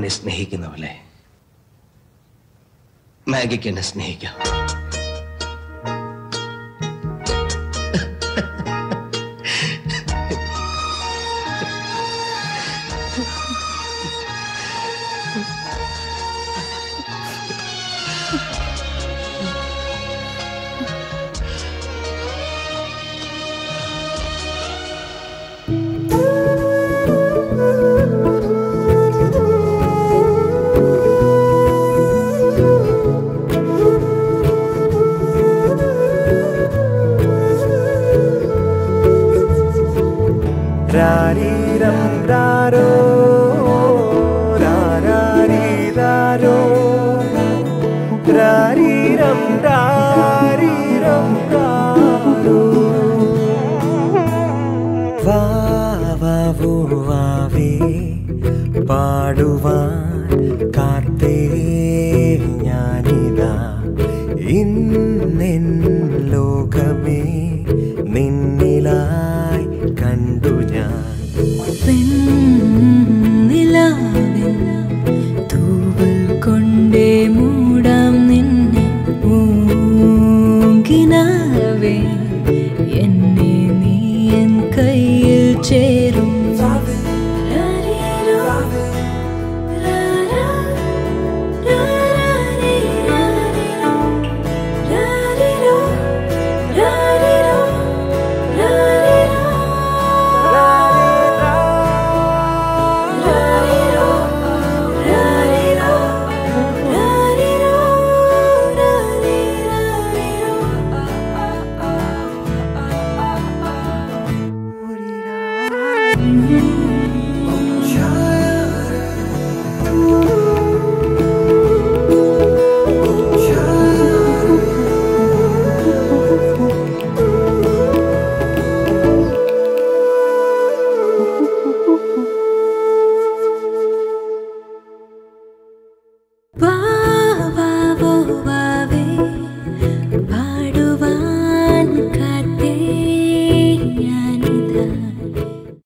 മോനെ സ്നേഹിക്കുന്നവളെ. മാഗിക്ക് എന്നെ സ്നേഹിക്കാം. ராரீரம் ராரோ ராராரி ராரோ ராரீரம் ராரீரம் ராரோ வா வா வாவே பாடுவான்